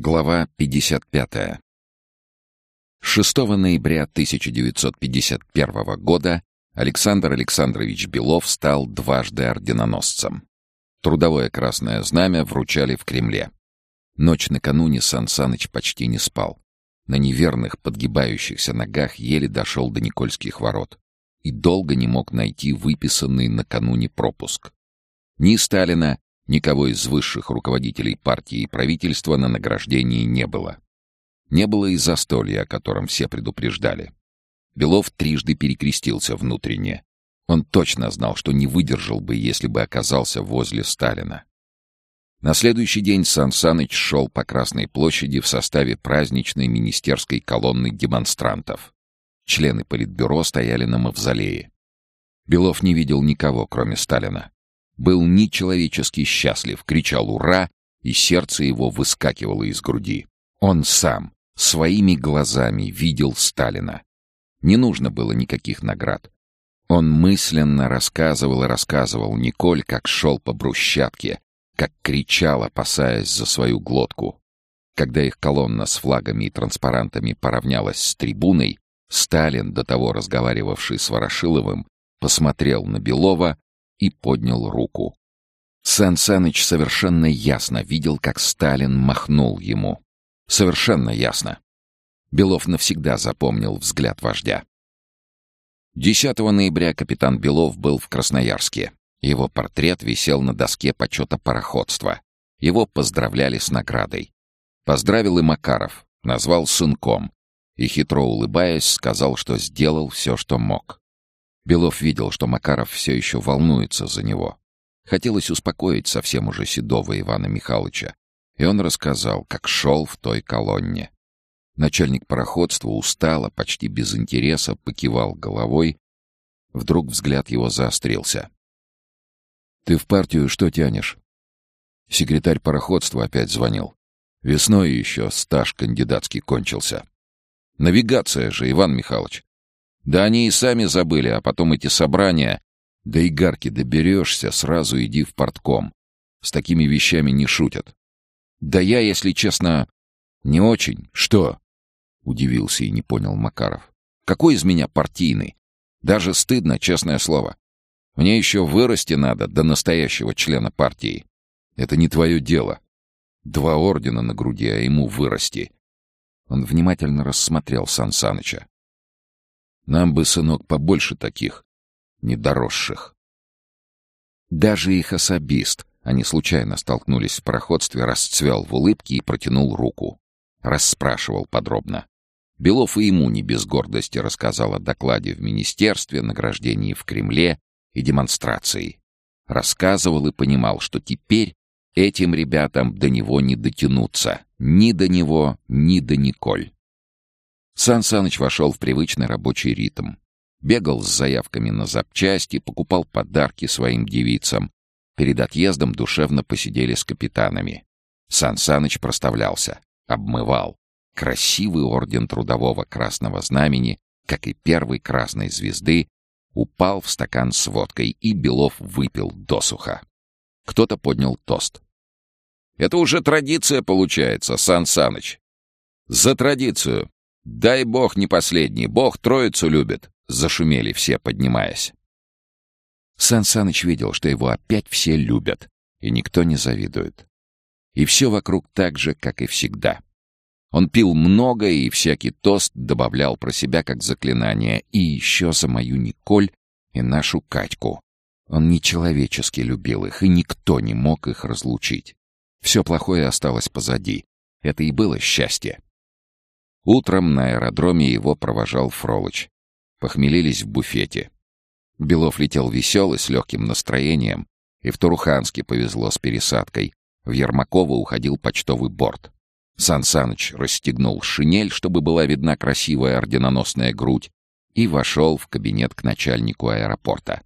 Глава 55. 6 ноября 1951 года Александр Александрович Белов стал дважды орденоносцем. Трудовое красное знамя вручали в Кремле. Ночь накануне Сан Саныч почти не спал. На неверных, подгибающихся ногах еле дошел до Никольских ворот и долго не мог найти выписанный накануне пропуск. Ни Сталина, Никого из высших руководителей партии и правительства на награждении не было. Не было и застолья, о котором все предупреждали. Белов трижды перекрестился внутренне. Он точно знал, что не выдержал бы, если бы оказался возле Сталина. На следующий день Сан Саныч шел по Красной площади в составе праздничной министерской колонны демонстрантов. Члены Политбюро стояли на мавзолее. Белов не видел никого, кроме Сталина был нечеловечески счастлив, кричал «Ура!» и сердце его выскакивало из груди. Он сам, своими глазами видел Сталина. Не нужно было никаких наград. Он мысленно рассказывал и рассказывал Николь, как шел по брусчатке, как кричал, опасаясь за свою глотку. Когда их колонна с флагами и транспарантами поравнялась с трибуной, Сталин, до того разговаривавший с Ворошиловым, посмотрел на Белова и поднял руку. Сан Саныч совершенно ясно видел, как Сталин махнул ему. Совершенно ясно. Белов навсегда запомнил взгляд вождя. 10 ноября капитан Белов был в Красноярске. Его портрет висел на доске почета пароходства. Его поздравляли с наградой. Поздравил и Макаров, назвал сынком и, хитро улыбаясь, сказал, что сделал все, что мог. Белов видел, что Макаров все еще волнуется за него. Хотелось успокоить совсем уже седого Ивана Михайловича, и он рассказал, как шел в той колонне. Начальник пароходства устало, почти без интереса, покивал головой. Вдруг взгляд его заострился. «Ты в партию что тянешь?» Секретарь пароходства опять звонил. Весной еще стаж кандидатский кончился. «Навигация же, Иван Михайлович. Да они и сами забыли, а потом эти собрания... Да и гарки доберешься, сразу иди в портком. С такими вещами не шутят. Да я, если честно, не очень. Что? Удивился и не понял Макаров. Какой из меня партийный? Даже стыдно, честное слово. Мне еще вырасти надо до настоящего члена партии. Это не твое дело. Два ордена на груди, а ему вырасти. Он внимательно рассмотрел Сан Саныча. Нам бы, сынок, побольше таких, недоросших. Даже их особист, они случайно столкнулись в проходстве, расцвел в улыбке и протянул руку. Расспрашивал подробно. Белов и ему не без гордости рассказал о докладе в министерстве, награждении в Кремле и демонстрации. Рассказывал и понимал, что теперь этим ребятам до него не дотянуться. Ни до него, ни до Николь. Сан Саныч вошел в привычный рабочий ритм. Бегал с заявками на запчасти, покупал подарки своим девицам. Перед отъездом душевно посидели с капитанами. Сан Саныч проставлялся, обмывал. Красивый орден трудового красного знамени, как и первой красной звезды, упал в стакан с водкой, и Белов выпил досуха. Кто-то поднял тост. «Это уже традиция получается, Сан Саныч». «За традицию!» «Дай бог не последний, бог троицу любит!» — зашумели все, поднимаясь. Сан Саныч видел, что его опять все любят, и никто не завидует. И все вокруг так же, как и всегда. Он пил много и всякий тост добавлял про себя как заклинание, и еще за мою Николь и нашу Катьку. Он нечеловечески любил их, и никто не мог их разлучить. Все плохое осталось позади. Это и было счастье. Утром на аэродроме его провожал Фролыч. Похмелились в буфете. Белов летел веселый, с легким настроением, и в Туруханске повезло с пересадкой. В Ермаково уходил почтовый борт. Сан Саныч расстегнул шинель, чтобы была видна красивая орденоносная грудь, и вошел в кабинет к начальнику аэропорта.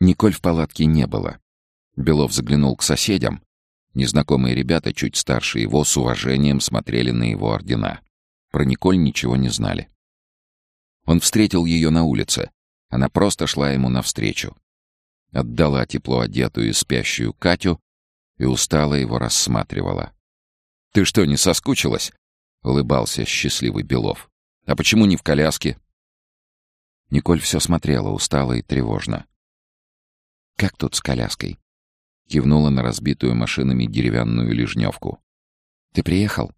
Николь в палатке не было. Белов заглянул к соседям, Незнакомые ребята, чуть старше его, с уважением смотрели на его ордена. Про Николь ничего не знали. Он встретил ее на улице. Она просто шла ему навстречу. Отдала тепло одетую и спящую Катю и устало его рассматривала. «Ты что, не соскучилась?» — улыбался счастливый Белов. «А почему не в коляске?» Николь все смотрела, устала и тревожно. «Как тут с коляской?» Кивнула на разбитую машинами деревянную лежневку. «Ты приехал?»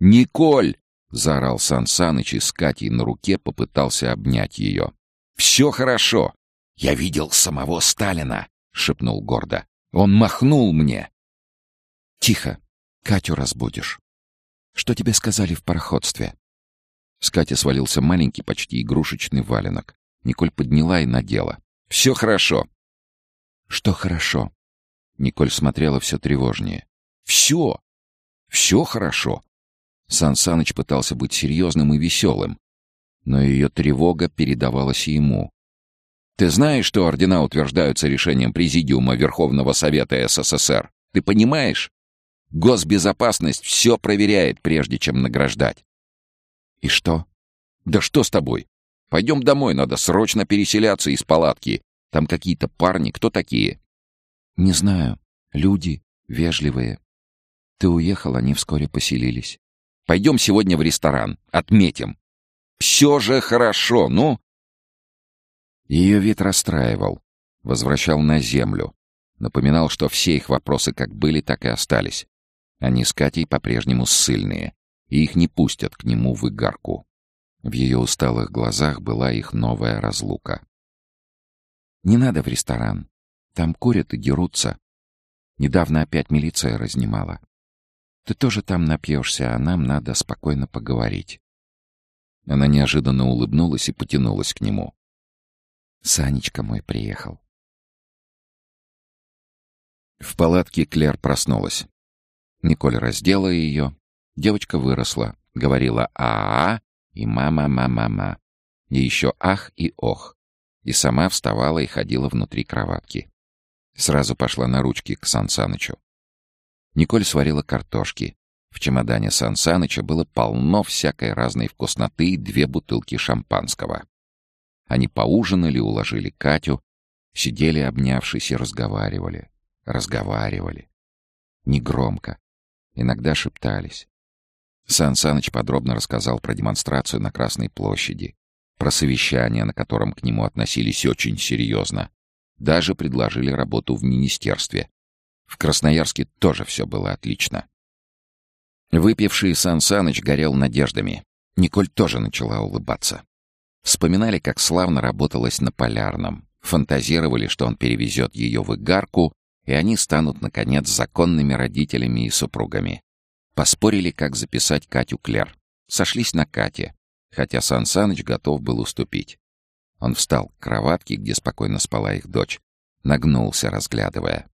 «Николь!» — заорал Сан Саныч и с Катей на руке попытался обнять ее. «Все хорошо!» «Я видел самого Сталина!» — шепнул гордо. «Он махнул мне!» «Тихо! Катю разбудишь!» «Что тебе сказали в пароходстве?» С Кати свалился маленький, почти игрушечный валенок. Николь подняла и надела. «Все хорошо!» «Что хорошо?» Николь смотрела все тревожнее. «Все! Все хорошо!» Сан Саныч пытался быть серьезным и веселым, но ее тревога передавалась ему. «Ты знаешь, что ордена утверждаются решением Президиума Верховного Совета СССР? Ты понимаешь? Госбезопасность все проверяет, прежде чем награждать». «И что?» «Да что с тобой? Пойдем домой, надо срочно переселяться из палатки. Там какие-то парни, кто такие?» «Не знаю. Люди. Вежливые. Ты уехал, они вскоре поселились. Пойдем сегодня в ресторан. Отметим. Все же хорошо, ну...» Ее вид расстраивал. Возвращал на землю. Напоминал, что все их вопросы как были, так и остались. Они с Катей по-прежнему ссыльные, и их не пустят к нему в игарку. В ее усталых глазах была их новая разлука. «Не надо в ресторан. Там курят и дерутся. Недавно опять милиция разнимала. Ты тоже там напьешься, а нам надо спокойно поговорить». Она неожиданно улыбнулась и потянулась к нему. «Санечка мой приехал». В палатке Клер проснулась. Николь раздела ее. Девочка выросла, говорила «а-а» и «мама-мама-ма». И еще «ах» и «ох» и сама вставала и ходила внутри кроватки. Сразу пошла на ручки к Сан Санычу. Николь сварила картошки. В чемодане Сан Саныча было полно всякой разной вкусноты и две бутылки шампанского. Они поужинали, уложили Катю, сидели, обнявшись, и разговаривали. Разговаривали. Негромко. Иногда шептались. Сан Саныч подробно рассказал про демонстрацию на Красной площади, про совещание, на котором к нему относились очень серьезно. Даже предложили работу в министерстве. В Красноярске тоже все было отлично. Выпивший Сан Саныч горел надеждами. Николь тоже начала улыбаться. Вспоминали, как славно работалось на Полярном. Фантазировали, что он перевезет ее в Игарку, и они станут, наконец, законными родителями и супругами. Поспорили, как записать Катю Клер. Сошлись на Кате хотя Сан Саныч готов был уступить. Он встал к кроватке, где спокойно спала их дочь, нагнулся, разглядывая.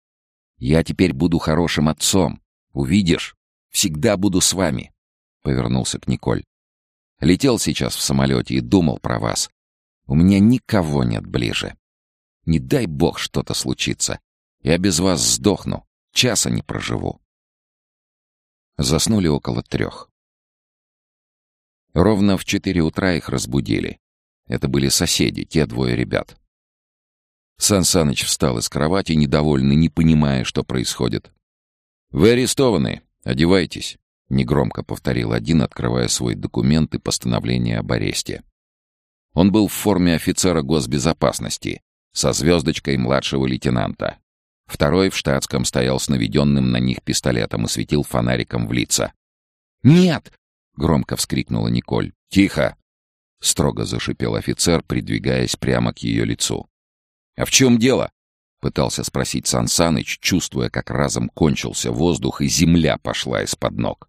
«Я теперь буду хорошим отцом. Увидишь? Всегда буду с вами!» Повернулся к Николь. «Летел сейчас в самолете и думал про вас. У меня никого нет ближе. Не дай бог что-то случится. Я без вас сдохну. Часа не проживу». Заснули около трех. Ровно в четыре утра их разбудили. Это были соседи, те двое ребят. Сан Саныч встал из кровати, недовольный, не понимая, что происходит. «Вы арестованы. Одевайтесь», — негромко повторил один, открывая свой документ и постановление об аресте. Он был в форме офицера госбезопасности, со звездочкой младшего лейтенанта. Второй в штатском стоял с наведенным на них пистолетом и светил фонариком в лица. «Нет!» — громко вскрикнула Николь. «Тихо!» — строго зашипел офицер, придвигаясь прямо к ее лицу. «А в чем дело?» — пытался спросить Сан Саныч, чувствуя, как разом кончился воздух и земля пошла из-под ног.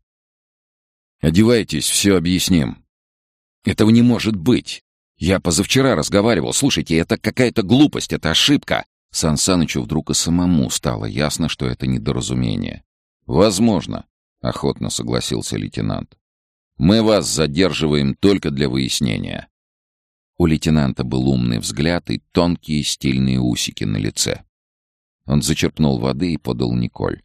«Одевайтесь, все объясним». «Этого не может быть! Я позавчера разговаривал. Слушайте, это какая-то глупость, это ошибка!» Сан Санычу вдруг и самому стало ясно, что это недоразумение. «Возможно», — охотно согласился лейтенант. Мы вас задерживаем только для выяснения». У лейтенанта был умный взгляд и тонкие стильные усики на лице. Он зачерпнул воды и подал Николь.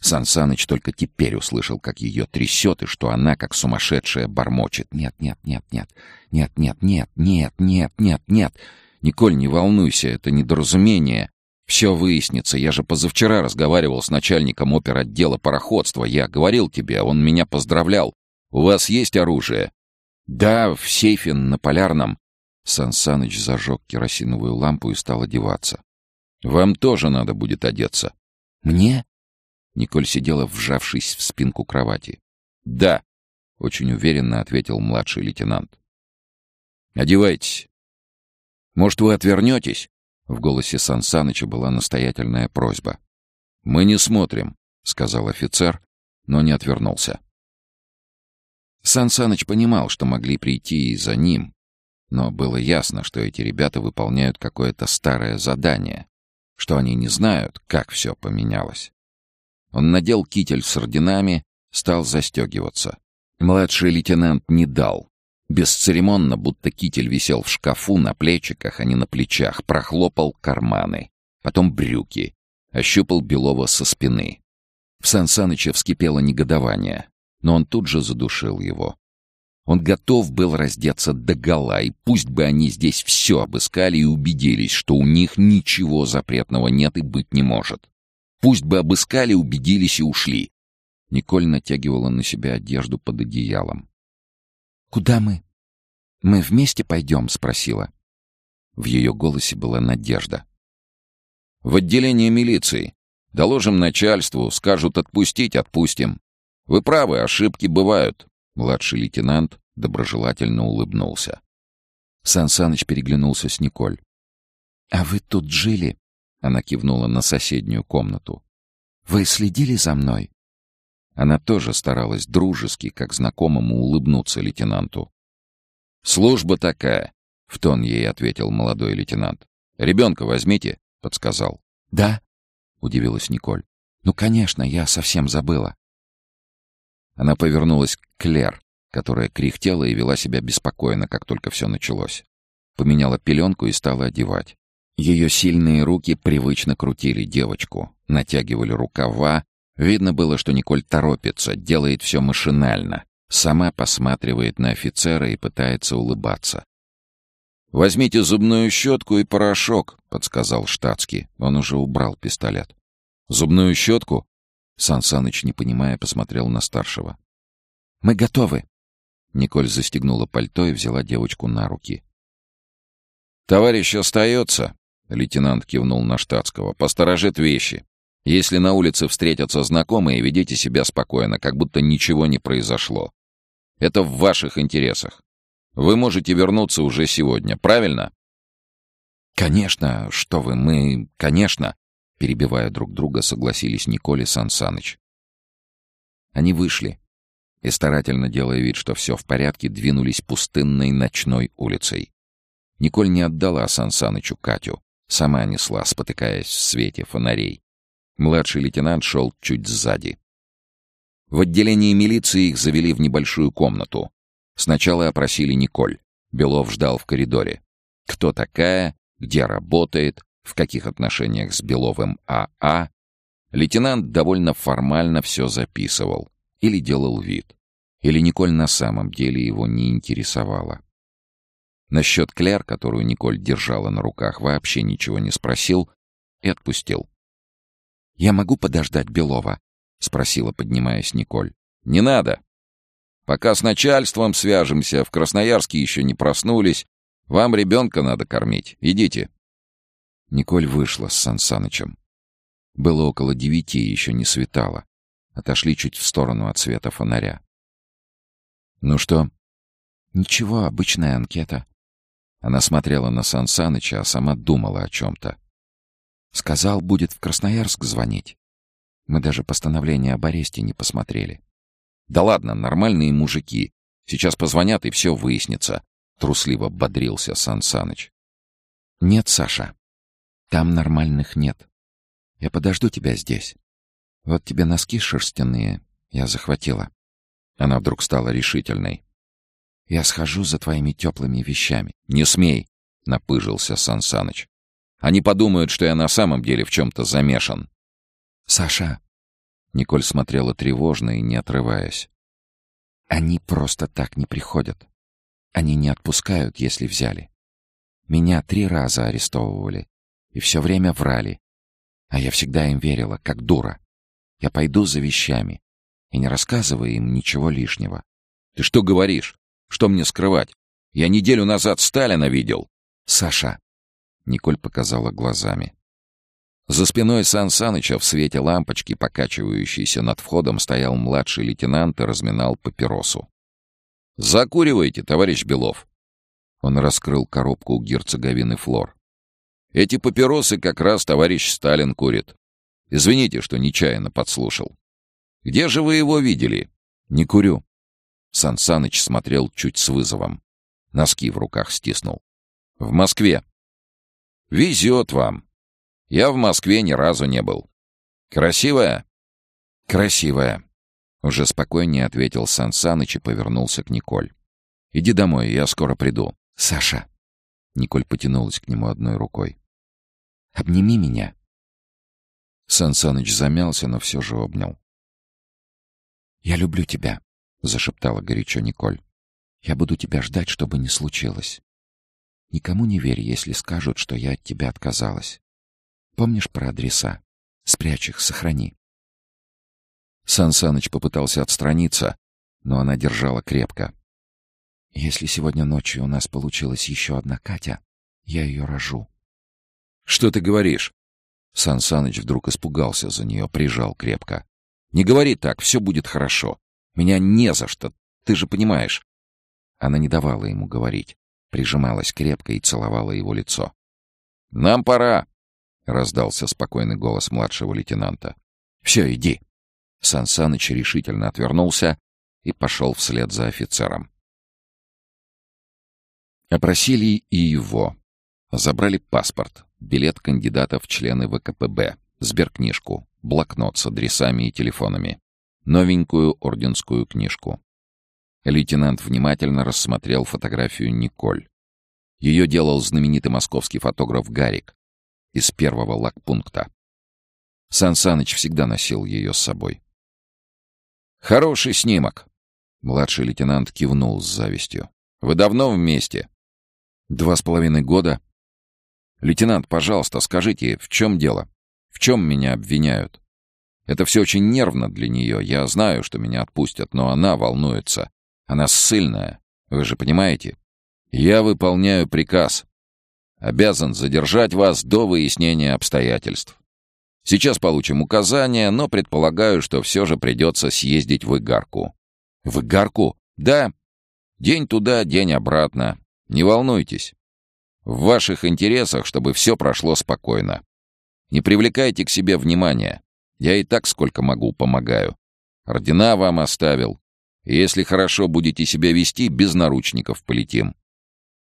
Сан Саныч только теперь услышал, как ее трясет, и что она, как сумасшедшая, бормочет. «Нет, нет, нет, нет, нет, нет, нет, нет, нет, нет, нет. Николь, не волнуйся, это недоразумение». Все выяснится. Я же позавчера разговаривал с начальником оперотдела пароходства. Я говорил тебе, он меня поздравлял. У вас есть оружие? Да, в сейфе на полярном. Сан Саныч зажег керосиновую лампу и стал одеваться. Вам тоже надо будет одеться. Мне? Николь сидела, вжавшись в спинку кровати. Да, очень уверенно ответил младший лейтенант. Одевайтесь. Может, вы отвернетесь? В голосе Сан Саныча была настоятельная просьба. «Мы не смотрим», — сказал офицер, но не отвернулся. Сан понимал, что могли прийти и за ним, но было ясно, что эти ребята выполняют какое-то старое задание, что они не знают, как все поменялось. Он надел китель с орденами, стал застегиваться. Младший лейтенант не дал, Бесцеремонно, будто китель висел в шкафу на плечиках, а не на плечах, прохлопал карманы, потом брюки, ощупал Белова со спины. В Сан Саныча вскипело негодование, но он тут же задушил его. Он готов был раздеться догола, и пусть бы они здесь все обыскали и убедились, что у них ничего запретного нет и быть не может. Пусть бы обыскали, убедились и ушли. Николь натягивала на себя одежду под одеялом. «Куда мы?» «Мы вместе пойдем?» — спросила. В ее голосе была надежда. «В отделение милиции. Доложим начальству, скажут отпустить — отпустим. Вы правы, ошибки бывают». Младший лейтенант доброжелательно улыбнулся. Сан Саныч переглянулся с Николь. «А вы тут жили?» — она кивнула на соседнюю комнату. «Вы следили за мной?» Она тоже старалась дружески, как знакомому, улыбнуться лейтенанту. «Служба такая», — в тон ей ответил молодой лейтенант. «Ребенка возьмите», — подсказал. «Да?» — удивилась Николь. «Ну, конечно, я совсем забыла». Она повернулась к Клер, которая кряхтела и вела себя беспокойно, как только все началось. Поменяла пеленку и стала одевать. Ее сильные руки привычно крутили девочку, натягивали рукава, Видно было, что Николь торопится, делает все машинально. Сама посматривает на офицера и пытается улыбаться. «Возьмите зубную щетку и порошок», — подсказал штатский. Он уже убрал пистолет. «Зубную щетку?» Сан Саныч, не понимая, посмотрел на старшего. «Мы готовы». Николь застегнула пальто и взяла девочку на руки. «Товарищ остается», — лейтенант кивнул на штатского. «Посторожит вещи. Если на улице встретятся знакомые, ведите себя спокойно, как будто ничего не произошло. Это в ваших интересах. Вы можете вернуться уже сегодня, правильно? Конечно, что вы, мы, конечно, перебивая друг друга, согласились Николь и. Они вышли и, старательно делая вид, что все в порядке, двинулись пустынной ночной улицей. Николь не отдала Сан Катю, сама несла, спотыкаясь в свете фонарей. Младший лейтенант шел чуть сзади. В отделении милиции их завели в небольшую комнату. Сначала опросили Николь. Белов ждал в коридоре. Кто такая, где работает, в каких отношениях с Беловым АА. Лейтенант довольно формально все записывал. Или делал вид. Или Николь на самом деле его не интересовала. Насчет Кляр, которую Николь держала на руках, вообще ничего не спросил и отпустил. «Я могу подождать Белова?» — спросила, поднимаясь Николь. «Не надо. Пока с начальством свяжемся, в Красноярске еще не проснулись. Вам ребенка надо кормить. Идите». Николь вышла с Сансанычем. Было около девяти, еще не светало. Отошли чуть в сторону от света фонаря. «Ну что?» «Ничего, обычная анкета». Она смотрела на Сансаныча, а сама думала о чем-то. Сказал, будет в Красноярск звонить. Мы даже постановление об аресте не посмотрели. «Да ладно, нормальные мужики. Сейчас позвонят, и все выяснится», — трусливо бодрился Сан Саныч. «Нет, Саша, там нормальных нет. Я подожду тебя здесь. Вот тебе носки шерстяные я захватила». Она вдруг стала решительной. «Я схожу за твоими теплыми вещами». «Не смей!» — напыжился Сан Саныч. Они подумают, что я на самом деле в чем-то замешан. «Саша!» Николь смотрела тревожно и не отрываясь. «Они просто так не приходят. Они не отпускают, если взяли. Меня три раза арестовывали. И все время врали. А я всегда им верила, как дура. Я пойду за вещами. И не рассказывай им ничего лишнего. Ты что говоришь? Что мне скрывать? Я неделю назад Сталина видел. Саша. Николь показала глазами. За спиной Сан Саныча в свете лампочки, покачивающейся над входом, стоял младший лейтенант и разминал папиросу. «Закуривайте, товарищ Белов!» Он раскрыл коробку у герцоговины Флор. «Эти папиросы как раз товарищ Сталин курит. Извините, что нечаянно подслушал. Где же вы его видели?» «Не курю». Сан Саныч смотрел чуть с вызовом. Носки в руках стиснул. «В Москве». «Везет вам. Я в Москве ни разу не был. Красивая?» «Красивая», — уже спокойнее ответил Сан Саныч и повернулся к Николь. «Иди домой, я скоро приду». «Саша!» Николь потянулась к нему одной рукой. «Обними меня!» Сан Саныч замялся, но все же обнял. «Я люблю тебя», — зашептала горячо Николь. «Я буду тебя ждать, чтобы не случилось. Никому не верь, если скажут, что я от тебя отказалась. Помнишь про адреса? Спрячь их, сохрани». Сан Саныч попытался отстраниться, но она держала крепко. «Если сегодня ночью у нас получилась еще одна Катя, я ее рожу». «Что ты говоришь?» Сан вдруг испугался за нее, прижал крепко. «Не говори так, все будет хорошо. Меня не за что, ты же понимаешь». Она не давала ему говорить, прижималась крепко и целовала его лицо. «Нам пора!» — раздался спокойный голос младшего лейтенанта. «Все, иди!» Сан решительно отвернулся и пошел вслед за офицером. Опросили и его. Забрали паспорт, билет кандидата в члены ВКПБ, сберкнижку, блокнот с адресами и телефонами, новенькую орденскую книжку. Лейтенант внимательно рассмотрел фотографию Николь. Ее делал знаменитый московский фотограф Гарик из первого лагпункта. Сан Саныч всегда носил ее с собой. «Хороший снимок!» Младший лейтенант кивнул с завистью. «Вы давно вместе?» «Два с половиной года». «Лейтенант, пожалуйста, скажите, в чем дело? В чем меня обвиняют? Это все очень нервно для нее. Я знаю, что меня отпустят, но она волнуется. Она ссыльная. Вы же понимаете? Я выполняю приказ. Обязан задержать вас до выяснения обстоятельств. Сейчас получим указания, но предполагаю, что все же придется съездить в Игарку». «В Игарку?» «Да. День туда, день обратно. Не волнуйтесь. В ваших интересах, чтобы все прошло спокойно. Не привлекайте к себе внимания. Я и так сколько могу помогаю. Ордена вам оставил. И если хорошо будете себя вести, без наручников полетим».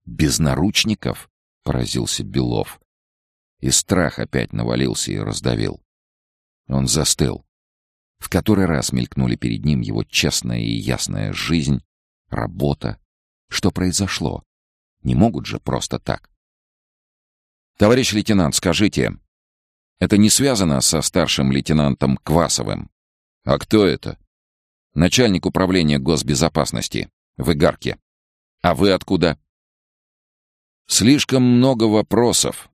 «Без наручников?» — поразился Белов. И страх опять навалился и раздавил. Он застыл. В который раз мелькнули перед ним его честная и ясная жизнь, работа. Что произошло? Не могут же просто так. «Товарищ лейтенант, скажите, это не связано со старшим лейтенантом Квасовым?» «А кто это?» «Начальник управления госбезопасности в Игарке. А вы откуда?» «Слишком много вопросов»,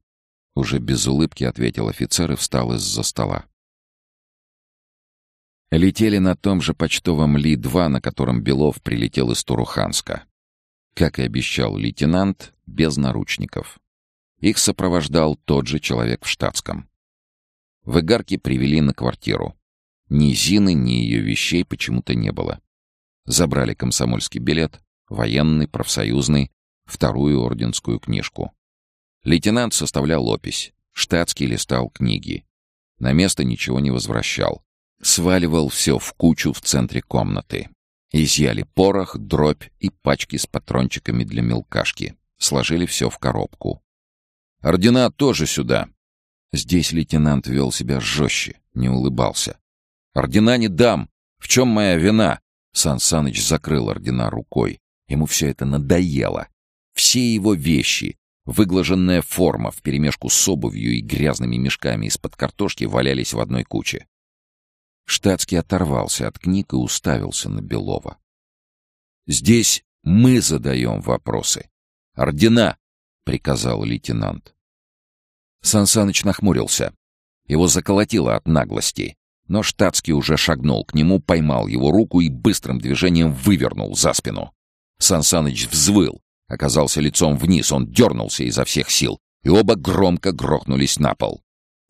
уже без улыбки ответил офицер и встал из-за стола. Летели на том же почтовом Ли-2, на котором Белов прилетел из Туруханска. Как и обещал лейтенант, без наручников. Их сопровождал тот же человек в штатском. В Игарке привели на квартиру. Ни Зины, ни ее вещей почему-то не было. Забрали комсомольский билет, военный, профсоюзный, вторую орденскую книжку. Лейтенант составлял опись. Штатский листал книги. На место ничего не возвращал. Сваливал все в кучу в центре комнаты. Изъяли порох, дробь и пачки с патрончиками для мелкашки. Сложили все в коробку. «Ордена тоже сюда!» Здесь лейтенант вел себя жестче, не улыбался. «Ордена не дам! В чем моя вина?» Сан Саныч закрыл ордена рукой. Ему все это надоело. Все его вещи, Выглаженная форма вперемешку с обувью и грязными мешками из-под картошки валялись в одной куче. Штатский оторвался от книг и уставился на Белова. «Здесь мы задаем вопросы. Ордена!» — приказал лейтенант. Сансаныч нахмурился. Его заколотило от наглости. Но штатский уже шагнул к нему, поймал его руку и быстрым движением вывернул за спину. Сансаныч взвыл, оказался лицом вниз, он дернулся изо всех сил, и оба громко грохнулись на пол.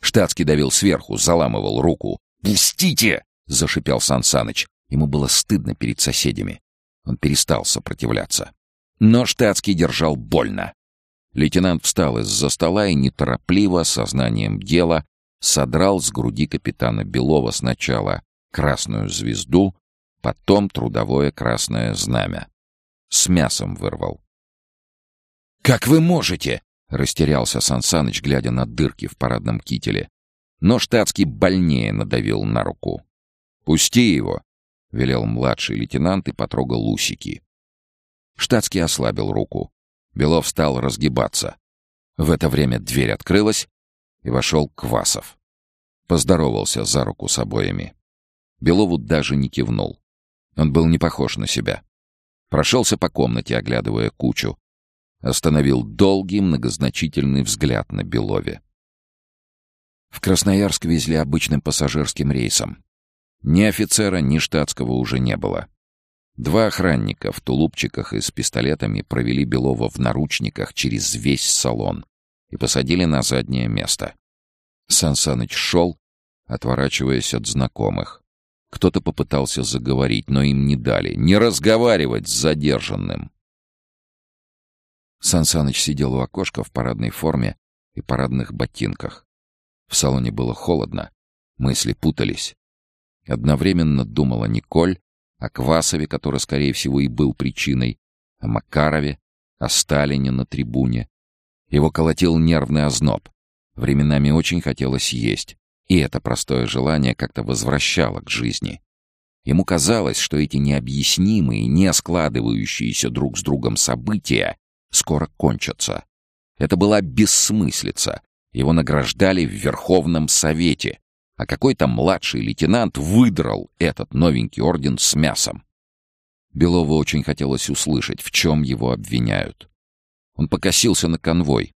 Штатский давил сверху, заламывал руку. «Пустите!» — зашипел Сансаныч. Ему было стыдно перед соседями. Он перестал сопротивляться. Но штатский держал больно. Лейтенант встал из-за стола и неторопливо, сознанием дела, содрал с груди капитана Белова сначала красную звезду, потом трудовое красное знамя. С мясом вырвал. «Как вы можете?» — растерялся Сансаныч, глядя на дырки в парадном кителе. Но штатский больнее надавил на руку. «Пусти его!» — велел младший лейтенант и потрогал усики. Штатский ослабил руку. Белов стал разгибаться. В это время дверь открылась, и вошел Квасов. Поздоровался за руку с обоими. Белову даже не кивнул. Он был не похож на себя. Прошелся по комнате, оглядывая кучу. Остановил долгий, многозначительный взгляд на Белове. В Красноярск везли обычным пассажирским рейсом. Ни офицера, ни штатского уже не было. Два охранника в тулупчиках и с пистолетами провели Белова в наручниках через весь салон и посадили на заднее место. Сансаныч шел, отворачиваясь от знакомых. Кто-то попытался заговорить, но им не дали. Не разговаривать с задержанным. Сансаныч сидел у окошка в парадной форме и парадных ботинках. В салоне было холодно, мысли путались. Одновременно думала Николь, о Квасове, который, скорее всего, и был причиной, о Макарове, о Сталине на трибуне. Его колотил нервный озноб. Временами очень хотелось есть, и это простое желание как-то возвращало к жизни. Ему казалось, что эти необъяснимые, не складывающиеся друг с другом события скоро кончатся. Это была бессмыслица. Его награждали в Верховном Совете, а какой-то младший лейтенант выдрал этот новенький орден с мясом. Белову очень хотелось услышать, в чем его обвиняют. Он покосился на конвой.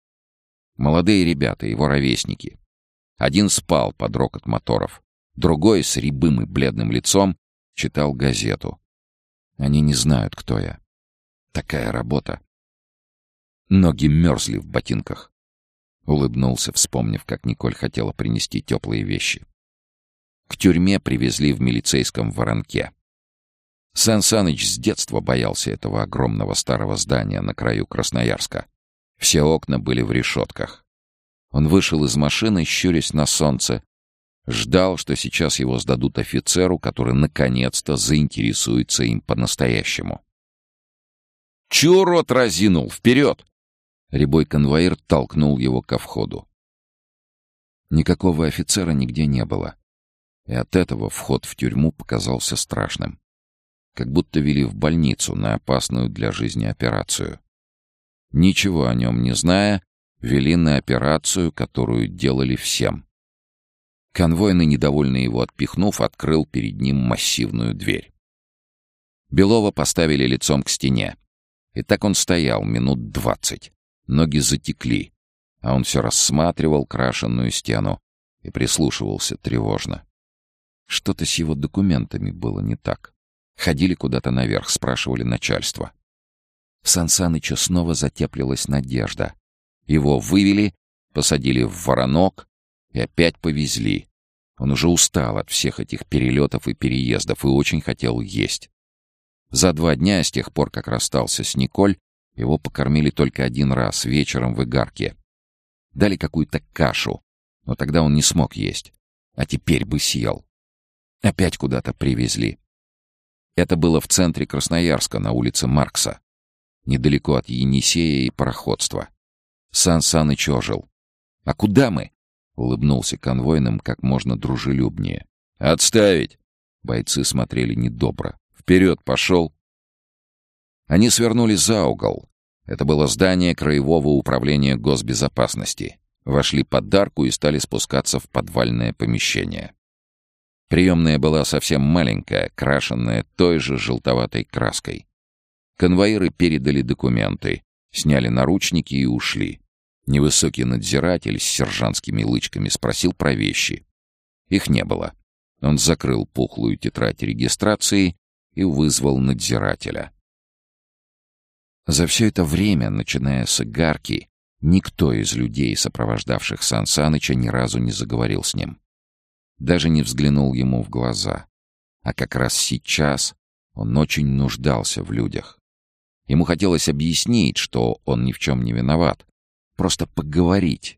Молодые ребята, его ровесники. Один спал под рокот моторов, другой с рябым и бледным лицом читал газету. Они не знают, кто я. Такая работа. Ноги мерзли в ботинках. Улыбнулся, вспомнив, как Николь хотела принести теплые вещи. К тюрьме привезли в милицейском воронке. Сан Саныч с детства боялся этого огромного старого здания на краю Красноярска. Все окна были в решетках. Он вышел из машины, щурясь на солнце, ждал, что сейчас его сдадут офицеру, который наконец-то заинтересуется им по-настоящему. «Чего рот разинул? Вперед!» Рябой конвоир толкнул его ко входу. Никакого офицера нигде не было. И от этого вход в тюрьму показался страшным. Как будто вели в больницу на опасную для жизни операцию. Ничего о нем не зная, вели на операцию, которую делали всем. Конвойный, недовольный его отпихнув, открыл перед ним массивную дверь. Белова поставили лицом к стене. И так он стоял минут двадцать. Ноги затекли, а он все рассматривал крашенную стену и прислушивался тревожно. Что-то с его документами было не так. Ходили куда-то наверх, спрашивали начальство. В Сансаныча снова затеплилась надежда. Его вывели, посадили в воронок и опять повезли. Он уже устал от всех этих перелетов и переездов и очень хотел есть. За два дня, с тех пор, как расстался с Николь, его покормили только один раз, вечером в Игарке. Дали какую-то кашу, но тогда он не смог есть. А теперь бы съел. Опять куда-то привезли. Это было в центре Красноярска, на улице Маркса. Недалеко от Енисея и пароходства. Сан Саныч ожил. «А куда мы?» — улыбнулся конвойным как можно дружелюбнее. «Отставить!» Бойцы смотрели недобро. «Вперед, пошел!» Они свернули за угол. Это было здание Краевого управления госбезопасности. Вошли под арку и стали спускаться в подвальное помещение. Приемная была совсем маленькая, крашенная той же желтоватой краской. Конвоиры передали документы, сняли наручники и ушли. Невысокий надзиратель с сержантскими лычками спросил про вещи. Их не было. Он закрыл пухлую тетрадь регистрации и вызвал надзирателя. За все это время, начиная с игарки, никто из людей, сопровождавших Сан Саныча, ни разу не заговорил с ним. Даже не взглянул ему в глаза. А как раз сейчас он очень нуждался в людях. Ему хотелось объяснить, что он ни в чем не виноват. Просто поговорить.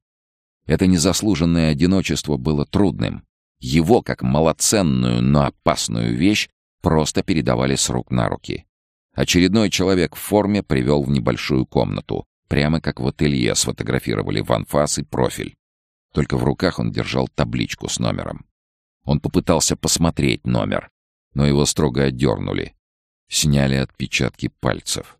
Это незаслуженное одиночество было трудным. Его, как малоценную, но опасную вещь, просто передавали с рук на руки. Очередной человек в форме привел в небольшую комнату, прямо как в ателье сфотографировали ванфас и профиль. Только в руках он держал табличку с номером. Он попытался посмотреть номер, но его строго отдернули. Сняли отпечатки пальцев.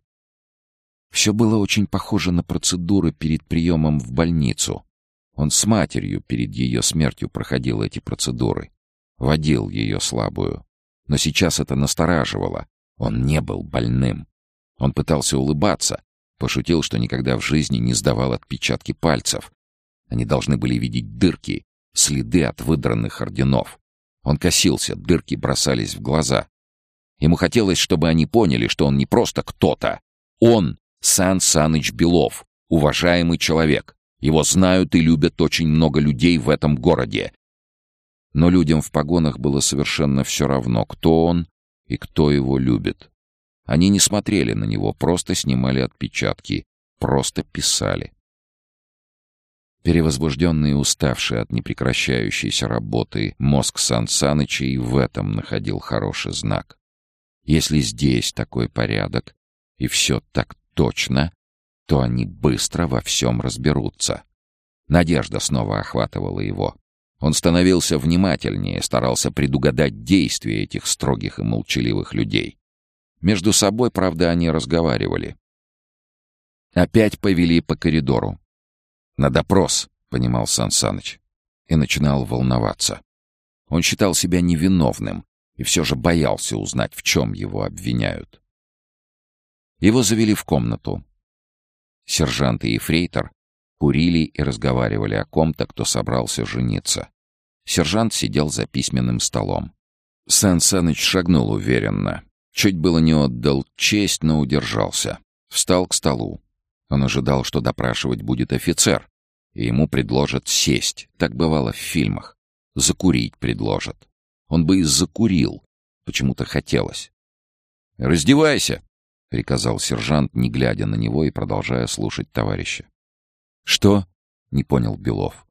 Все было очень похоже на процедуры перед приемом в больницу. Он с матерью перед ее смертью проходил эти процедуры. Водил ее слабую. Но сейчас это настораживало. Он не был больным. Он пытался улыбаться. Пошутил, что никогда в жизни не сдавал отпечатки пальцев. Они должны были видеть дырки, следы от выдранных орденов. Он косился, дырки бросались в глаза. Ему хотелось, чтобы они поняли, что он не просто кто-то. Он — Сан Саныч Белов, уважаемый человек. Его знают и любят очень много людей в этом городе. Но людям в погонах было совершенно все равно, кто он и кто его любит. Они не смотрели на него, просто снимали отпечатки, просто писали. Перевозбужденный и уставший от непрекращающейся работы, мозг Сан Саныча и в этом находил хороший знак. Если здесь такой порядок, и все так точно, то они быстро во всем разберутся. Надежда снова охватывала его. Он становился внимательнее, старался предугадать действия этих строгих и молчаливых людей. Между собой, правда, они разговаривали. Опять повели по коридору. «На допрос», — понимал Сан Саныч, и начинал волноваться. Он считал себя невиновным и все же боялся узнать, в чем его обвиняют. Его завели в комнату. Сержант и ефрейтор курили и разговаривали о ком-то, кто собрался жениться. Сержант сидел за письменным столом. Сан Саныч шагнул уверенно. Чуть было не отдал честь, но удержался. Встал к столу. Он ожидал, что допрашивать будет офицер, и ему предложат сесть. Так бывало в фильмах. Закурить предложат. Он бы и закурил. Почему-то хотелось. «Раздевайся!» — приказал сержант, не глядя на него и продолжая слушать товарища. «Что?» — не понял Белов.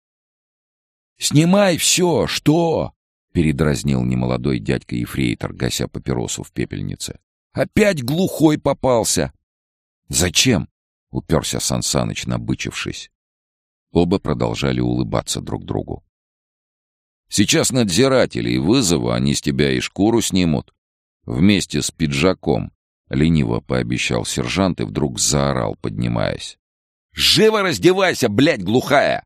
«Снимай все! Что?» — передразнил немолодой дядька-ефрейтор, гася папиросу в пепельнице. «Опять глухой попался!» «Зачем?» — уперся Сансаныч, набычившись. Оба продолжали улыбаться друг другу. «Сейчас надзирателей вызову, они с тебя и шкуру снимут. Вместе с пиджаком», — лениво пообещал сержант и вдруг заорал, поднимаясь. «Живо раздевайся, блядь, глухая!»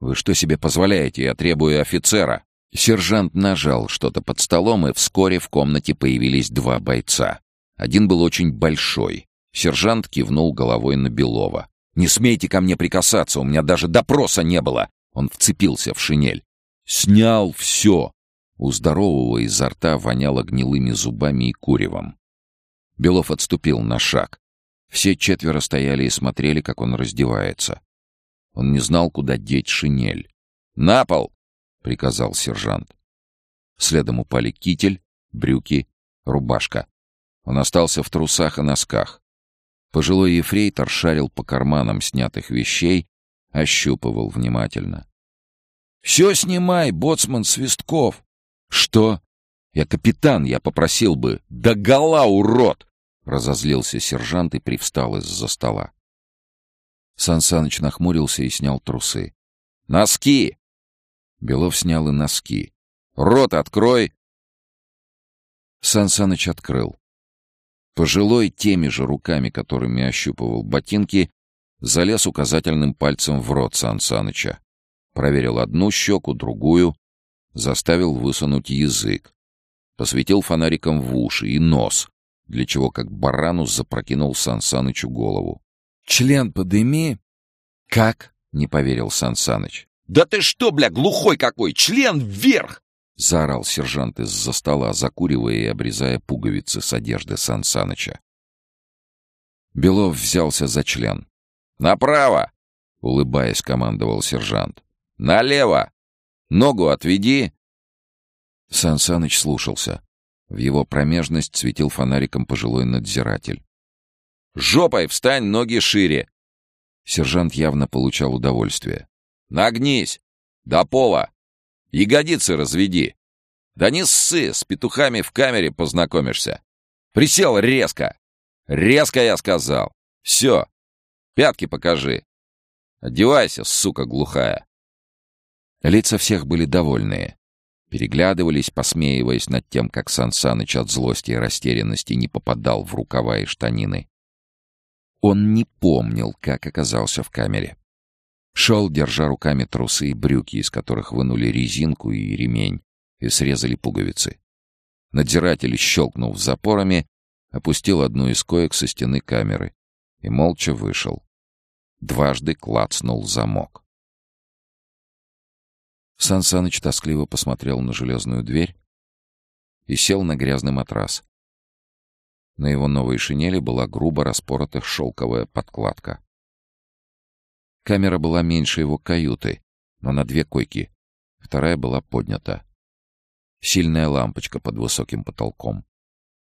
«Вы что себе позволяете? Я требую офицера!» Сержант нажал что-то под столом, и вскоре в комнате появились два бойца. Один был очень большой. Сержант кивнул головой на Белова. «Не смейте ко мне прикасаться, у меня даже допроса не было!» Он вцепился в шинель. «Снял все!» У здорового изо рта воняло гнилыми зубами и куревом. Белов отступил на шаг. Все четверо стояли и смотрели, как он раздевается. Он не знал, куда деть шинель. «На пол!» — приказал сержант. Следом упали китель, брюки, рубашка. Он остался в трусах и носках. Пожилой ефрейтор шарил по карманам снятых вещей, ощупывал внимательно. «Все снимай, боцман Свистков!» «Что?» «Я капитан, я попросил бы!» «Да гола, урод!» Разозлился сержант и привстал из-за стола. Сан Саныч нахмурился и снял трусы. «Носки!» Белов снял и носки. «Рот открой!» Сан Саныч открыл. Пожилой теми же руками, которыми ощупывал ботинки, залез указательным пальцем в рот Сан Саныча. Проверил одну щеку, другую, заставил высунуть язык. Посветил фонариком в уши и нос, для чего как барану запрокинул Сан Санычу голову. «Член подыми!» «Как?» — Не поверил Сан Саныч. «Да ты что, бля, глухой какой! Член вверх!» Заорал сержант из-за стола, закуривая и обрезая пуговицы с одежды Сан Саныча. Белов взялся за член. «Направо!» — улыбаясь, командовал сержант. «Налево! Ногу отведи!» Сан Саныч слушался. В его промежность светил фонариком пожилой надзиратель. «Жопой встань, ноги шире!» Сержант явно получал удовольствие. «Нагнись! До пола! Ягодицы разведи! Да не ссы, с петухами в камере познакомишься! Присел резко! Резко, я сказал! Все! Пятки покажи! Одевайся, сука глухая!» Лица всех были довольные. Переглядывались, посмеиваясь над тем, как Сан Саныч от злости и растерянности не попадал в рукава и штанины. Он не помнил, как оказался в камере. Шел, держа руками трусы и брюки, из которых вынули резинку и ремень и срезали пуговицы. Надзиратель, щелкнув запорами, опустил одну из коек со стены камеры и молча вышел. Дважды клацнул замок. Сан Саныч тоскливо посмотрел на железную дверь и сел на грязный матрас. На его новой шинели была грубо распорота шелковая подкладка. Камера была меньше его каюты, но на две койки. Вторая была поднята. Сильная лампочка под высоким потолком.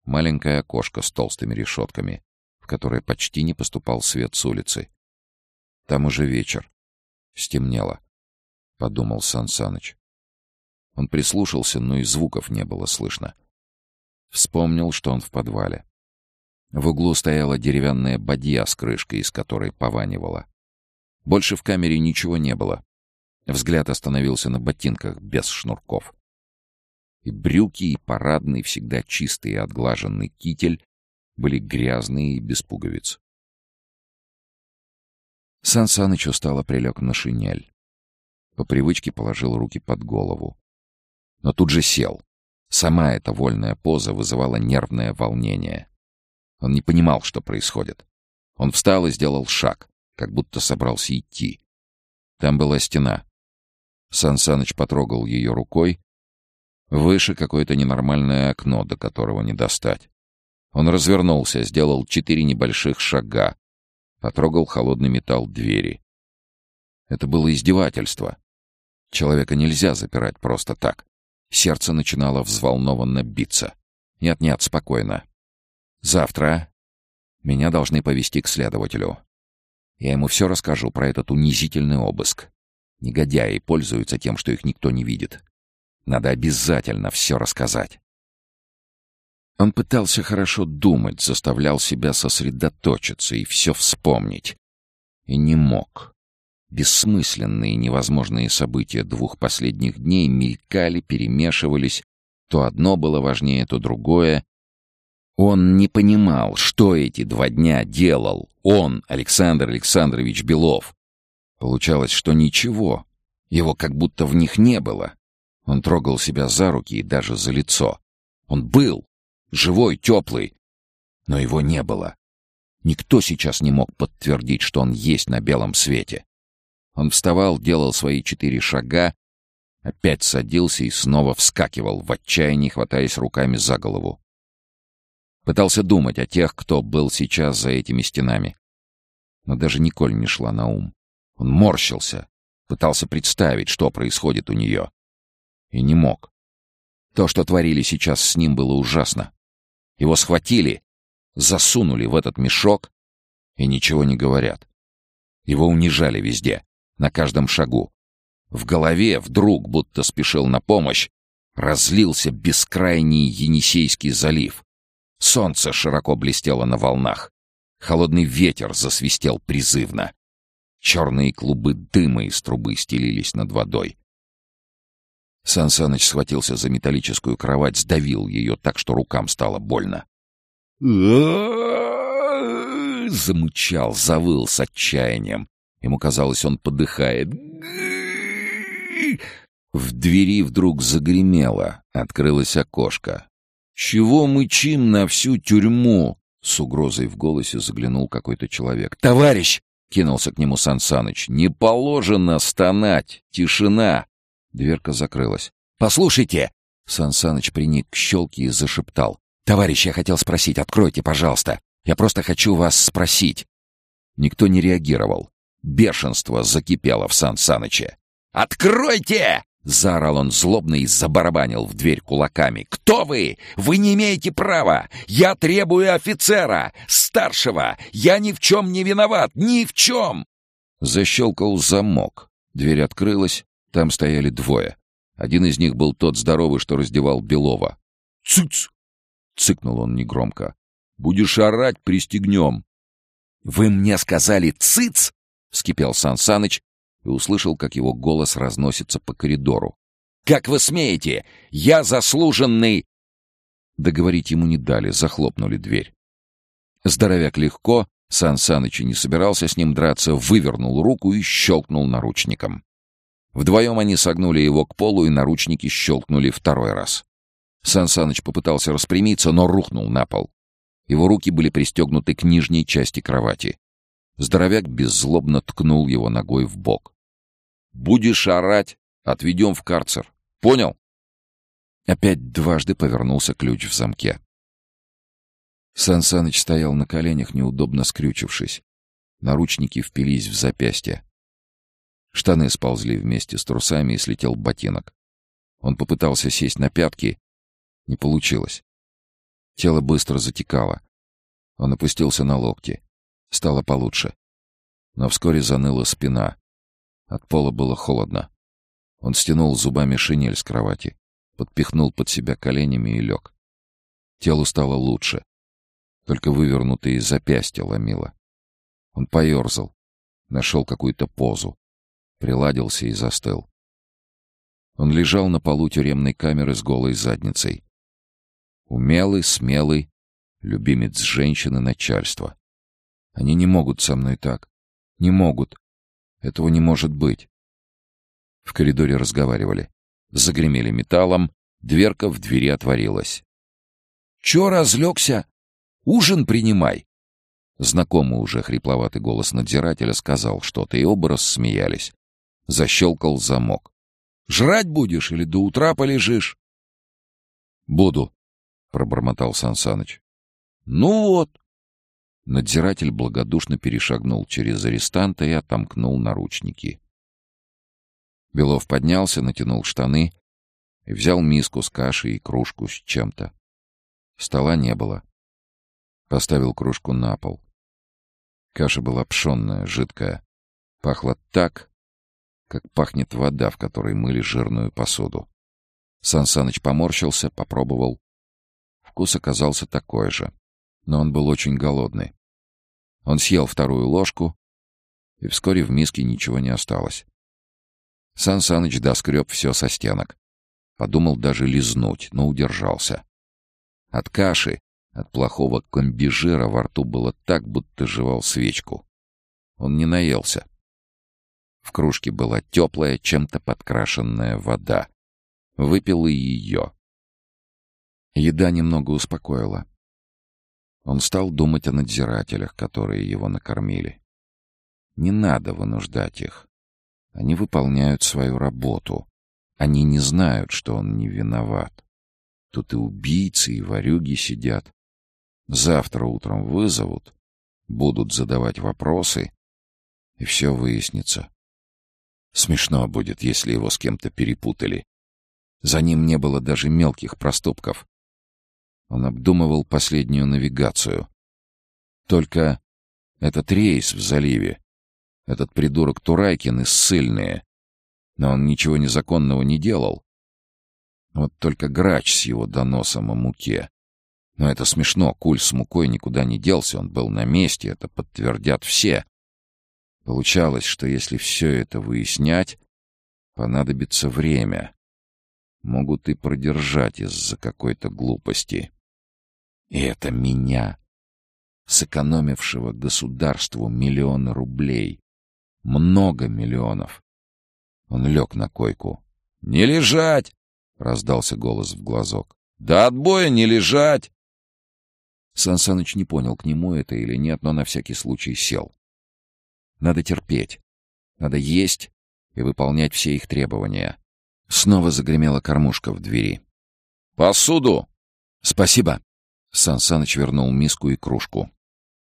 Маленькое окошко с толстыми решетками, в которое почти не поступал свет с улицы. Там уже вечер. Стемнело подумал Сан Саныч. Он прислушался, но и звуков не было слышно. Вспомнил, что он в подвале. В углу стояла деревянная бадья с крышкой, из которой пованивала. Больше в камере ничего не было. Взгляд остановился на ботинках без шнурков. И брюки, и парадный, всегда чистый и отглаженный китель были грязные и без пуговиц. Сан Саныч устало прилег на шинель. По привычке положил руки под голову. Но тут же сел. Сама эта вольная поза вызывала нервное волнение. Он не понимал, что происходит. Он встал и сделал шаг, как будто собрался идти. Там была стена. Сан Саныч потрогал ее рукой. Выше какое-то ненормальное окно, до которого не достать. Он развернулся, сделал четыре небольших шага. Потрогал холодный металл двери. Это было издевательство. Человека нельзя запирать просто так. Сердце начинало взволнованно биться. Нет-нет, спокойно. Завтра меня должны повести к следователю. Я ему все расскажу про этот унизительный обыск. Негодяи пользуются тем, что их никто не видит. Надо обязательно все рассказать. Он пытался хорошо думать, заставлял себя сосредоточиться и все вспомнить. И не мог. Бессмысленные невозможные события двух последних дней мелькали, перемешивались. То одно было важнее, то другое. Он не понимал, что эти два дня делал он, Александр Александрович Белов. Получалось, что ничего. Его как будто в них не было. Он трогал себя за руки и даже за лицо. Он был, живой, теплый, но его не было. Никто сейчас не мог подтвердить, что он есть на белом свете. Он вставал, делал свои четыре шага, опять садился и снова вскакивал, в отчаянии хватаясь руками за голову. Пытался думать о тех, кто был сейчас за этими стенами. Но даже Николь не шла на ум. Он морщился, пытался представить, что происходит у нее. И не мог. То, что творили сейчас с ним, было ужасно. Его схватили, засунули в этот мешок и ничего не говорят. Его унижали везде на каждом шагу. В голове вдруг, будто спешил на помощь, разлился бескрайний Енисейский залив. Солнце широко блестело на волнах. Холодный ветер засвистел призывно. Черные клубы дыма из трубы стелились над водой. Сан Саныч схватился за металлическую кровать, сдавил ее так, что рукам стало больно. Замычал, завыл с отчаянием. Ему казалось, он подыхает. В двери вдруг загремело, открылось окошко. «Чего мычим на всю тюрьму?» С угрозой в голосе заглянул какой-то человек. «Товарищ! кинулся к нему Сансаныч. «Не положено стонать! Тишина!» Дверка закрылась. «Послушайте!» Сансаныч приник к щелке и зашептал. «Товарищ, я хотел спросить, откройте, пожалуйста. Я просто хочу вас спросить». Никто не реагировал. Бешенство закипело в Сансаныче. «Откройте!» — заорал он злобно и забарабанил в дверь кулаками. «Кто вы? Вы не имеете права! Я требую офицера! Старшего! Я ни в чем не виноват! Ни в чем!» Защелкал замок. Дверь открылась. Там стояли двое. Один из них был тот здоровый, что раздевал Белова. «Цыц!» — цыкнул он негромко. «Будешь орать, пристегнем!» «Вы мне сказали «цыц!»» — вскипел Сан Саныч и услышал, как его голос разносится по коридору. «Как вы смеете? Я заслуженный...» Договорить ему не дали, захлопнули дверь. Здоровяк легко, Сан Саныч не собирался с ним драться, вывернул руку и щелкнул наручником. Вдвоем они согнули его к полу, и наручники щелкнули второй раз. Сан Саныч попытался распрямиться, но рухнул на пол. Его руки были пристегнуты к нижней части кровати. Здоровяк беззлобно ткнул его ногой в бок. «Будешь орать, отведем в карцер. Понял?» Опять дважды повернулся ключ в замке. Сан Саныч стоял на коленях, неудобно скрючившись. Наручники впились в запястье. Штаны сползли вместе с трусами и слетел ботинок. Он попытался сесть на пятки. Не получилось. Тело быстро затекало. Он опустился на локти. Стало получше. Но вскоре заныла спина. От пола было холодно. Он стянул зубами шинель с кровати, подпихнул под себя коленями и лег. Телу стало лучше. Только вывернутые запястья ломило. Он поерзал, нашел какую-то позу, приладился и застыл. Он лежал на полу тюремной камеры с голой задницей. Умелый, смелый, любимец женщины начальства. Они не могут со мной так. Не могут. Этого не может быть. В коридоре разговаривали. Загремели металлом, дверка в двери отворилась. «Чё разлегся? Ужин принимай!» Знакомый уже хрипловатый голос надзирателя сказал что-то, и оба рассмеялись. Защелкал замок. «Жрать будешь или до утра полежишь?» «Буду», — пробормотал Сансаныч. «Ну вот». Надзиратель благодушно перешагнул через арестанта и отомкнул наручники. Белов поднялся, натянул штаны и взял миску с кашей и кружку с чем-то. Стола не было. Поставил кружку на пол. Каша была пшенная, жидкая. Пахла так, как пахнет вода, в которой мыли жирную посуду. Сансаныч поморщился, попробовал. Вкус оказался такой же, но он был очень голодный. Он съел вторую ложку, и вскоре в миске ничего не осталось. Сан Саныч доскреб все со стенок. Подумал даже лизнуть, но удержался. От каши, от плохого комбижира во рту было так, будто жевал свечку. Он не наелся. В кружке была теплая, чем-то подкрашенная вода. Выпил и ее. Еда немного успокоила. Он стал думать о надзирателях, которые его накормили. Не надо вынуждать их. Они выполняют свою работу. Они не знают, что он не виноват. Тут и убийцы, и ворюги сидят. Завтра утром вызовут, будут задавать вопросы, и все выяснится. Смешно будет, если его с кем-то перепутали. За ним не было даже мелких проступков. Он обдумывал последнюю навигацию. Только этот рейс в заливе, этот придурок Турайкин и ссыльные. Но он ничего незаконного не делал. Вот только грач с его доносом о муке. Но это смешно, куль с мукой никуда не делся, он был на месте, это подтвердят все. Получалось, что если все это выяснять, понадобится время. Могут и продержать из-за какой-то глупости. И это меня, сэкономившего государству миллионы рублей. Много миллионов. Он лег на койку. «Не лежать!» — раздался голос в глазок. «Да отбоя не лежать!» Сансаныч не понял, к нему это или нет, но на всякий случай сел. Надо терпеть. Надо есть и выполнять все их требования. Снова загремела кормушка в двери. «Посуду!» «Спасибо!» Сан Саныч вернул миску и кружку.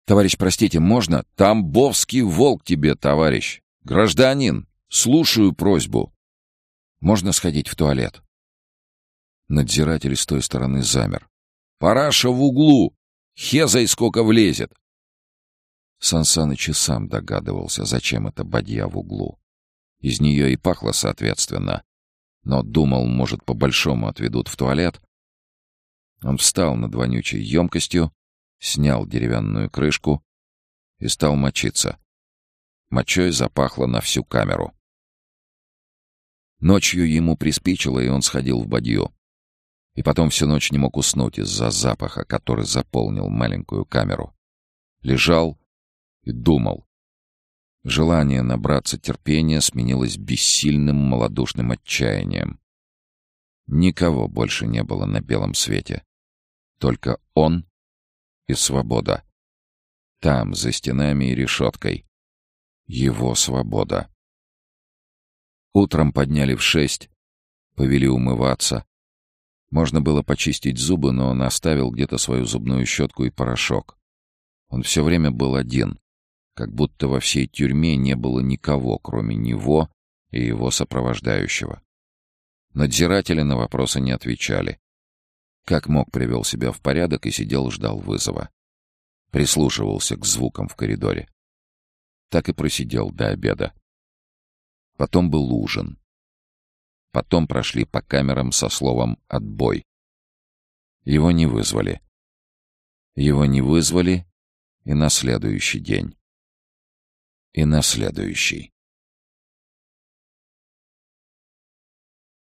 «Товарищ, простите, можно?» «Тамбовский волк тебе, товарищ! Гражданин, слушаю просьбу!» «Можно сходить в туалет?» Надзиратель с той стороны замер. «Параша в углу! Хезай сколько влезет!» Сан Саныч и сам догадывался, зачем эта бадья в углу. Из нее и пахло соответственно. Но думал, может, по-большому отведут в туалет. Он встал над вонючей емкостью, снял деревянную крышку и стал мочиться. Мочой запахло на всю камеру. Ночью ему приспичило, и он сходил в бадью. И потом всю ночь не мог уснуть из-за запаха, который заполнил маленькую камеру. Лежал и думал. Желание набраться терпения сменилось бессильным малодушным отчаянием. Никого больше не было на белом свете. Только он и свобода. Там, за стенами и решеткой. Его свобода. Утром подняли в шесть, повели умываться. Можно было почистить зубы, но он оставил где-то свою зубную щетку и порошок. Он все время был один, как будто во всей тюрьме не было никого, кроме него и его сопровождающего. Надзиратели на вопросы не отвечали. Как мог, привел себя в порядок и сидел, ждал вызова. Прислушивался к звукам в коридоре. Так и просидел до обеда. Потом был ужин. Потом прошли по камерам со словом «отбой». Его не вызвали. Его не вызвали и на следующий день. И на следующий.